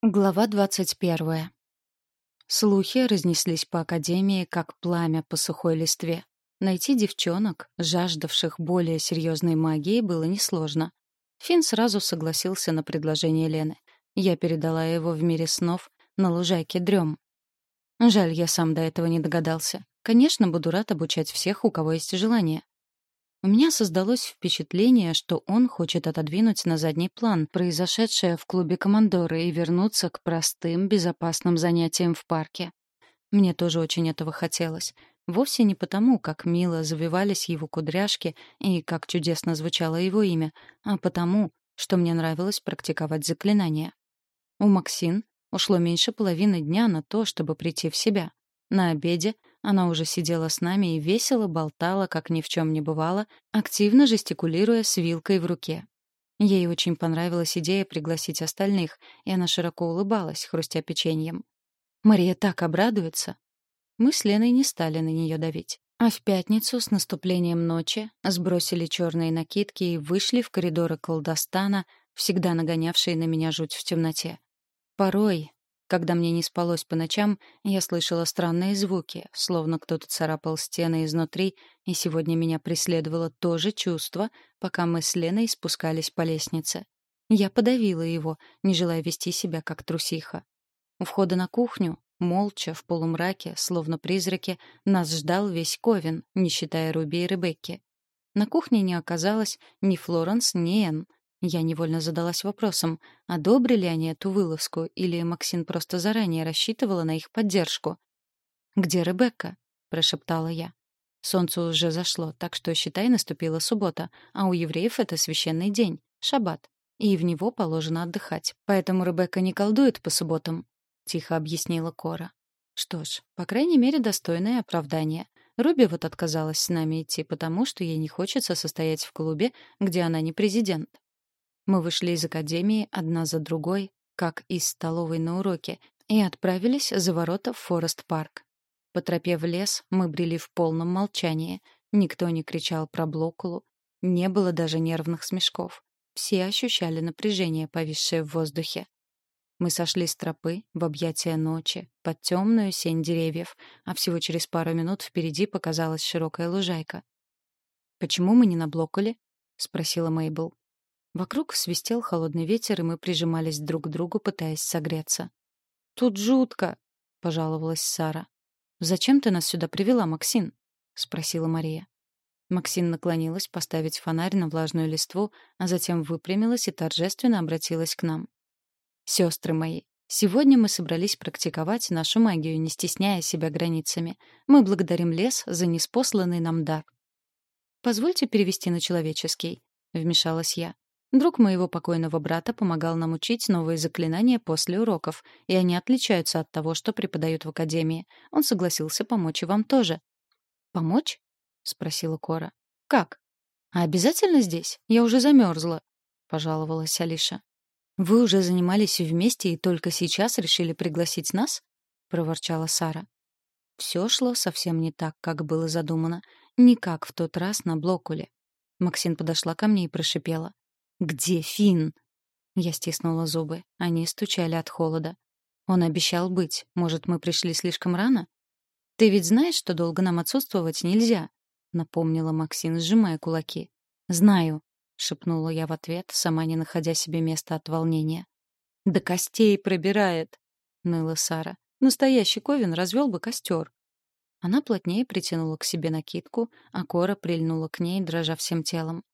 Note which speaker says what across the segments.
Speaker 1: Глава двадцать первая. Слухи разнеслись по академии, как пламя по сухой листве. Найти девчонок, жаждавших более серьезной магии, было несложно. Финн сразу согласился на предложение Лены. Я передала его в мире снов на лужайке дрем. Жаль, я сам до этого не догадался. Конечно, буду рад обучать всех, у кого есть желание. У меня создалось впечатление, что он хочет отодвинуть на задний план произошедшее в клубе командора и вернуться к простым, безопасным занятиям в парке. Мне тоже очень этого хотелось. Вовсе не потому, как мило завивались его кудряшки и как чудесно звучало его имя, а потому, что мне нравилось практиковать заклинания. У Максин ушло меньше половины дня на то, чтобы прийти в себя. На обеде она уже сидела с нами и весело болтала, как ни в чем не бывало, активно жестикулируя с вилкой в руке. Ей очень понравилась идея пригласить остальных, и она широко улыбалась, хрустя печеньем. «Мария так обрадуется!» Мы с Леной не стали на нее давить. А в пятницу с наступлением ночи сбросили черные накидки и вышли в коридоры колдостана, всегда нагонявшие на меня жуть в темноте. Порой, когда мне не спалось по ночам, я слышала странные звуки, словно кто-то царапал стены изнутри, и сегодня меня преследовало то же чувство, пока мы с Леной спускались по лестнице. Я подавила его, не желая вести себя как трусиха. У входа на кухню, молча, в полумраке, словно призраки, нас ждал весь Ковен, не считая Руби и Ребекки. На кухне не оказалось ни Флоренс, ни Энн, я невольно задалась вопросом, одобрили они эту вылазку или Максин просто заранее рассчитывала на их поддержку. «Где Ребекка?» — прошептала я. Солнце уже зашло, так что, считай, наступила суббота, а у евреев это священный день, шаббат, и в него положено отдыхать. Поэтому Ребекка не колдует по субботам, — тихо объяснила Кора. Что ж, по крайней мере, достойное оправдание. Руби вот отказалась с нами идти, потому что ей не хочется состоять в клубе, где она не президент. Мы вышли из академии одна за другой, как из столовой на уроке, и отправились за ворота в Форест-парк. По тропе в лес мы брели в полном молчании. Никто не кричал про Блокулу. Не было даже нервных смешков. Все ощущали напряжение, повисшее в воздухе. Мы сошли с тропы в объятия ночи, под темную сень деревьев, а всего через пару минут впереди показалась широкая лужайка. «Почему мы не на Блокуле?» — спросила Мейбл. Вокруг свистел холодный ветер, и мы прижимались друг к другу, пытаясь согреться. «Тут жутко!» — пожаловалась Сара. «Зачем ты нас сюда привела, Максин?» — спросила Мария. Максин наклонилась поставить фонарь на влажную листву, а затем выпрямилась и торжественно обратилась к нам. «Сестры мои, сегодня мы собрались практиковать нашу магию, не стесняя себя границами. Мы благодарим лес за неспосланный нам дар». «Позвольте перевести на человеческий», — вмешалась я. Друг моего покойного брата помогал нам учить новые заклинания после уроков, и они отличаются от того, что преподают в академии. Он согласился помочь и вам тоже. «Помочь?» — спросила Кора. «Как?» «А обязательно здесь? Я уже замерзла», — пожаловалась Алиша. «Вы уже занимались вместе и только сейчас решили пригласить нас?» — проворчала Сара. Все шло совсем не так, как было задумано. Не как в тот раз на Блокуле. Максин подошла ко мне и прошипела. «Где Финн?» Я стиснула зубы. Они стучали от холода. Он обещал быть. Может, мы пришли слишком рано? «Ты ведь знаешь, что долго нам отсутствовать нельзя?» — напомнила Максин, сжимая кулаки. «Знаю», — шепнула я в ответ, сама не находя себе места от волнения. «До костей пробирает», — ныла Сара. «Настоящий Ковен развел бы костер». Она плотнее притянула к себе накидку, а Кора прильнула к ней, дрожа всем телом.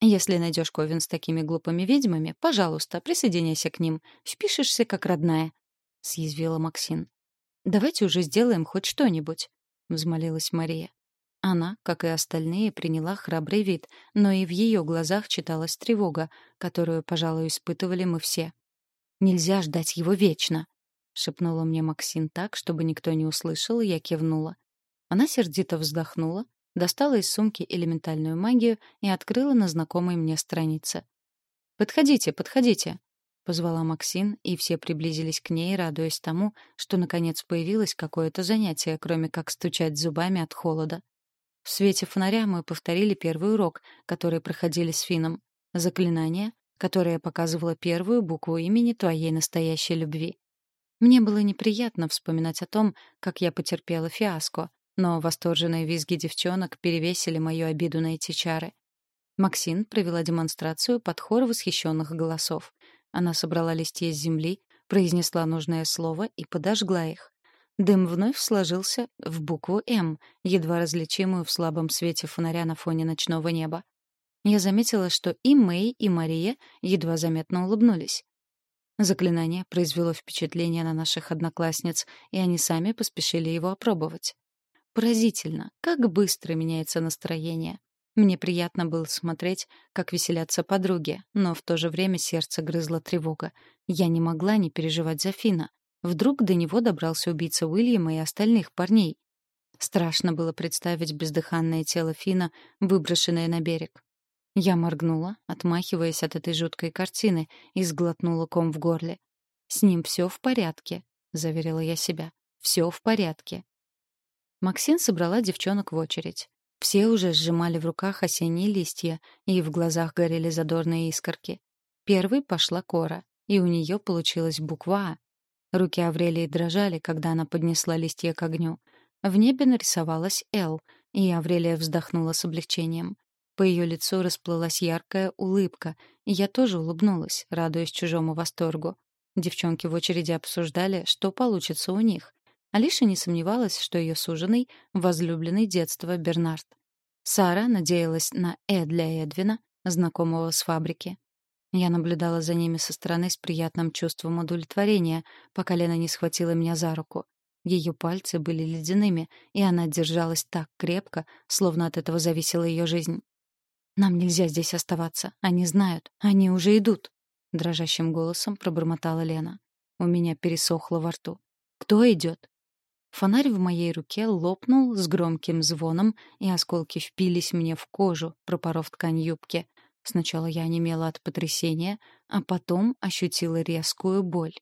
Speaker 1: Если найдешь Ковен с такими глупыми ведьмами, пожалуйста, присоединяйся к ним. Впишешься как родная», — съязвила Максин. «Давайте уже сделаем хоть что-нибудь», — взмолилась Мария. Она, как и остальные, приняла храбрый вид, но и в ее глазах читалась тревога, которую, пожалуй, испытывали мы все. «Нельзя ждать его вечно», — шепнула мне Максин так, чтобы никто не услышал, и я кивнула. Она сердито вздохнула, достала из сумки элементальную магию и открыла на знакомой мне странице. «Подходите, подходите», — позвала Максин, и все приблизились к ней, радуясь тому, что наконец появилось какое-то занятие, кроме как стучать зубами от холода. В свете фонаря мы повторили первый урок, который проходили с Фином. Заклинание, которая показывала первую букву имени твоей настоящей любви. Мне было неприятно вспоминать о том, как я потерпела фиаско, но восторженные визги девчонок перевесили мою обиду на эти чары. Максин провела демонстрацию под хор восхищенных голосов. Она собрала листья с земли, произнесла нужное слово и подожгла их. Дым вновь сложился в букву «М», едва различимую в слабом свете фонаря на фоне ночного неба. Я заметила, что и Мэй, и Мария едва заметно улыбнулись. Заклинание произвело впечатление на наших одноклассниц, и они сами поспешили его опробовать. Поразительно, как быстро меняется настроение. Мне приятно было смотреть, как веселятся подруги, но в то же время сердце грызла тревога. Я не могла не переживать за Фина. Вдруг до него добрался убийца Уильяма и остальных парней. Страшно было представить бездыханное тело Фина, выброшенное на берег. Я моргнула, отмахиваясь от этой жуткой картины, и сглотнула ком в горле. «С ним все в порядке», — заверила я себя. «Все в порядке». Максин собрала девчонок в очередь. Все уже сжимали в руках осенние листья, и в глазах горели задорные искорки. Первой пошла Кора, и у нее получилась буква «А». Руки Аврелии дрожали, когда она поднесла листья к огню. В небе нарисовалась «Л», и Аврелия вздохнула с облегчением. По ее лицу расплылась яркая улыбка, и я тоже улыбнулась, радуясь чужому восторгу. Девчонки в очереди обсуждали, что получится у них. Алиша не сомневалась, что ее суженый — возлюбленный детства Бернард. Сара надеялась на «э» для Эдвина, знакомого с фабрики. Я наблюдала за ними со стороны с приятным чувством удовлетворения, пока Лена не схватила меня за руку. Ее пальцы были ледяными, и она держалась так крепко, словно от этого зависела ее жизнь. Нам нельзя здесь оставаться. Они знают. Они уже идут. Дрожащим голосом пробормотала Лена. У меня пересохло во рту. Кто идет? Фонарь в моей руке лопнул с громким звоном, и осколки впились мне в кожу, пропоров ткань юбки. Сначала я онемела от потрясения, а потом ощутила резкую боль.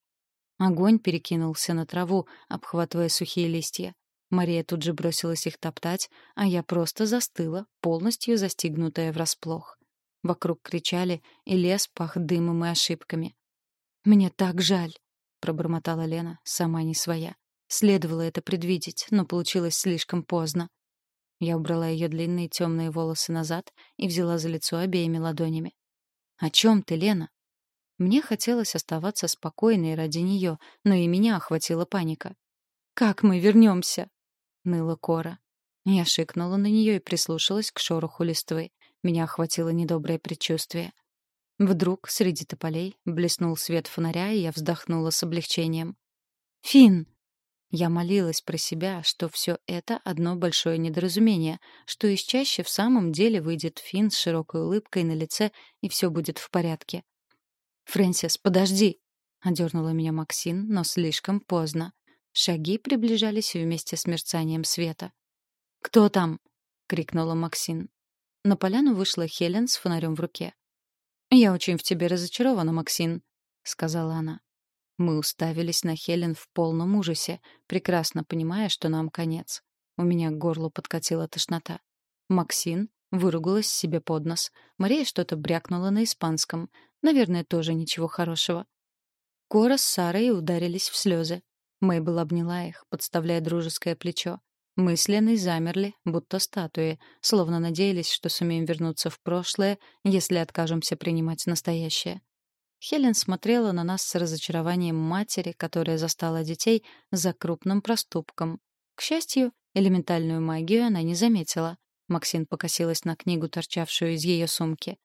Speaker 1: Огонь перекинулся на траву, обхватывая сухие листья. Мария тут же бросилась их топтать, а я просто застыла, полностью застигнутая врасплох. Вокруг кричали, и лес пах дымом и ошибками. «Мне так жаль», — пробормотала Лена, сама не своя. Следовало это предвидеть, но получилось слишком поздно. Я убрала ее длинные темные волосы назад и взяла за лицо обеими ладонями. «О чем ты, Лена?» Мне хотелось оставаться спокойной ради нее, но и меня охватила паника. «Как мы вернемся?» ныла Кора. Я шикнула на нее и прислушалась к шороху листвы. Меня охватило недоброе предчувствие. Вдруг среди тополей блеснул свет фонаря, и я вздохнула с облегчением. «Фин!» Я молилась про себя, что все это одно большое недоразумение, что из чаще в самом деле выйдет Фин с широкой улыбкой на лице, и все будет в порядке. «Фрэнсис, подожди!» — одернула меня Максин, но слишком поздно. Шаги приближались вместе с мерцанием света. «Кто там?» — крикнула Максин. На поляну вышла Хелен с фонарем в руке. «Я очень в тебе разочарована, Максин», — сказала она. Мы уставились на Хелен в полном ужасе, прекрасно понимая, что нам конец. У меня к горлу подкатила тошнота. Максин выругалась себе под нос. Мария что-то брякнула на испанском. Наверное, тоже ничего хорошего. Кора с Сарой ударились в слезы. Мэйбл обняла их, подставляя дружеское плечо. Мы с Леной замерли, будто статуи, словно надеялись, что сумеем вернуться в прошлое, если откажемся принимать настоящее. Хелен смотрела на нас с разочарованием матери, которая застала детей за крупным проступком. К счастью, элементальную магию она не заметила. Максин покосилась на книгу, торчавшую из ее сумки.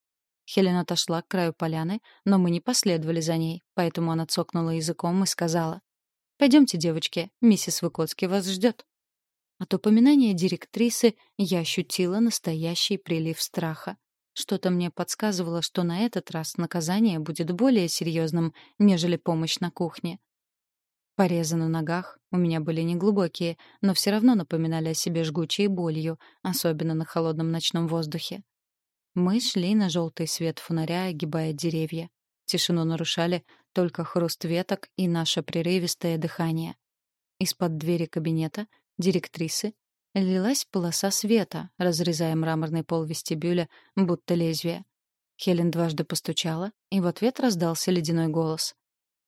Speaker 1: Хелен отошла к краю поляны, но мы не последовали за ней, поэтому она цокнула языком и сказала. Пойдемте, девочки, миссис Выкоцки вас ждет. От упоминания директрисы я ощутила настоящий прилив страха. Что-то мне подсказывало, что на этот раз наказание будет более серьезным, нежели помощь на кухне. Порезы на ногах у меня были неглубокие, но все равно напоминали о себе жгучей болью, особенно на холодном ночном воздухе. Мы шли на желтый свет фонаря, огибая деревья. Тишину нарушали только хруст веток и наше прерывистое дыхание. Из-под двери кабинета директрисы лилась полоса света, разрезая мраморный пол вестибюля, будто лезвие. Хелен дважды постучала, и в ответ раздался ледяной голос.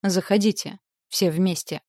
Speaker 1: «Заходите. Все вместе».